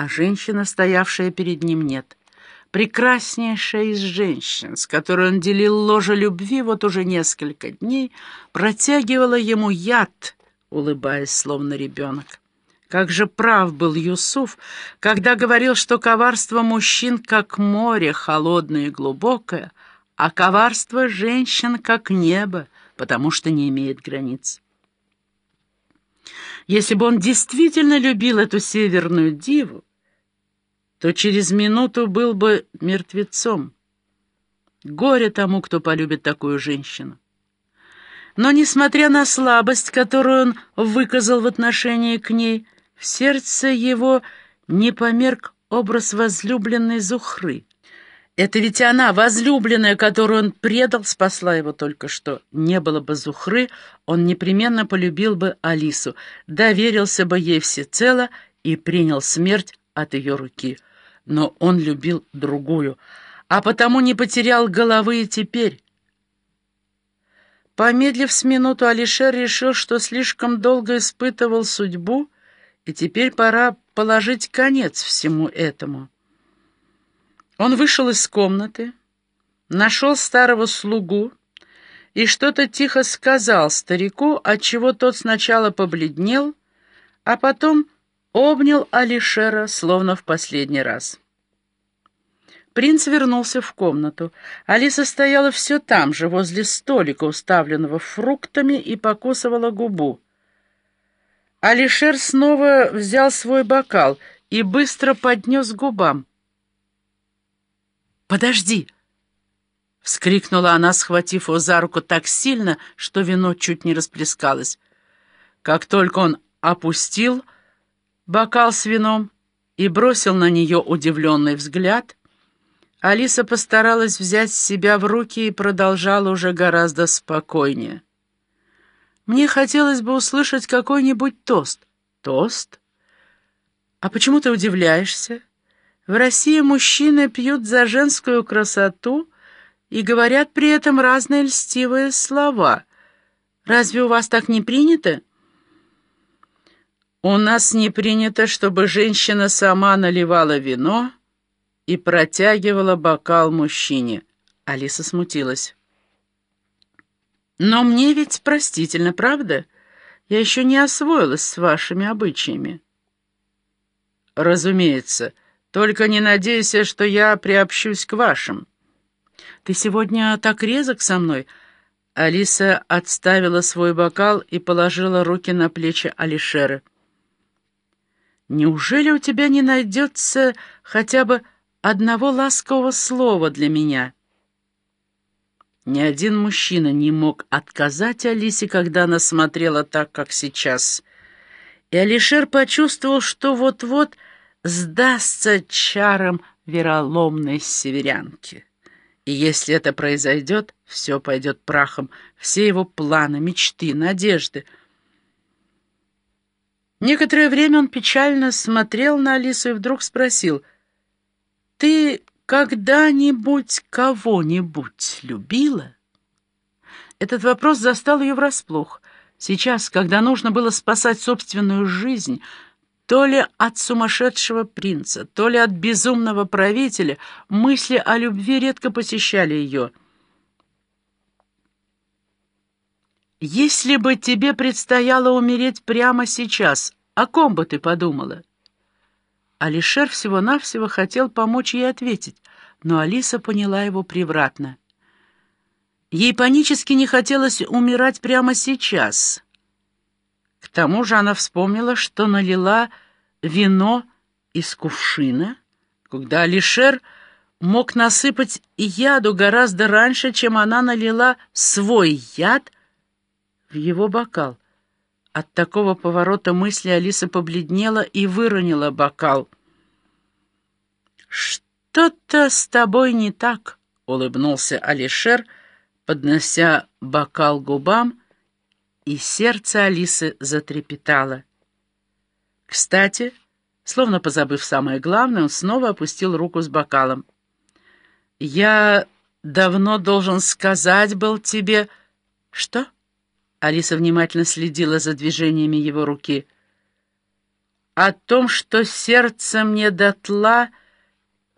а женщина, стоявшая перед ним, нет. Прекраснейшая из женщин, с которой он делил ложе любви вот уже несколько дней, протягивала ему яд, улыбаясь, словно ребенок. Как же прав был Юсуф, когда говорил, что коварство мужчин как море, холодное и глубокое, а коварство женщин как небо, потому что не имеет границ. Если бы он действительно любил эту северную диву, то через минуту был бы мертвецом. Горе тому, кто полюбит такую женщину. Но, несмотря на слабость, которую он выказал в отношении к ней, в сердце его не померк образ возлюбленной Зухры. Это ведь она, возлюбленная, которую он предал, спасла его только что. Не было бы Зухры, он непременно полюбил бы Алису, доверился бы ей всецело и принял смерть от ее руки. Но он любил другую, а потому не потерял головы и теперь. Помедлив с минуту, Алишер решил, что слишком долго испытывал судьбу, и теперь пора положить конец всему этому. Он вышел из комнаты, нашел старого слугу и что-то тихо сказал старику, отчего тот сначала побледнел, а потом обнял Алишера, словно в последний раз. Принц вернулся в комнату. Алиса стояла все там же, возле столика, уставленного фруктами, и покусывала губу. Алишер снова взял свой бокал и быстро поднес к губам. «Подожди!» — вскрикнула она, схватив его за руку так сильно, что вино чуть не расплескалось. Как только он опустил бокал с вином и бросил на нее удивленный взгляд, Алиса постаралась взять себя в руки и продолжала уже гораздо спокойнее. «Мне хотелось бы услышать какой-нибудь тост». «Тост? А почему ты удивляешься?» В России мужчины пьют за женскую красоту и говорят при этом разные льстивые слова. Разве у вас так не принято? У нас не принято, чтобы женщина сама наливала вино и протягивала бокал мужчине. Алиса смутилась. Но мне ведь простительно, правда? Я еще не освоилась с вашими обычаями. Разумеется, — только не надейся, что я приобщусь к вашим. Ты сегодня так резок со мной. Алиса отставила свой бокал и положила руки на плечи Алишера. Неужели у тебя не найдется хотя бы одного ласкового слова для меня? Ни один мужчина не мог отказать Алисе, когда она смотрела так, как сейчас. И Алишер почувствовал, что вот-вот сдастся чарам вероломной северянки. И если это произойдет, все пойдет прахом, все его планы, мечты, надежды. Некоторое время он печально смотрел на Алису и вдруг спросил, «Ты когда-нибудь кого-нибудь любила?» Этот вопрос застал ее врасплох. Сейчас, когда нужно было спасать собственную жизнь, то ли от сумасшедшего принца, то ли от безумного правителя, мысли о любви редко посещали ее. «Если бы тебе предстояло умереть прямо сейчас, о ком бы ты подумала?» Алишер всего-навсего хотел помочь ей ответить, но Алиса поняла его превратно. Ей панически не хотелось умирать прямо сейчас — к тому же она вспомнила, что налила вино из кувшина, когда Алишер мог насыпать яду гораздо раньше, чем она налила свой яд в его бокал. От такого поворота мысли Алиса побледнела и выронила бокал. «Что-то с тобой не так», — улыбнулся Алишер, поднося бокал губам и сердце Алисы затрепетало. Кстати, словно позабыв самое главное, он снова опустил руку с бокалом. «Я давно должен сказать был тебе...» «Что?» Алиса внимательно следила за движениями его руки. о том, что сердце мне дотла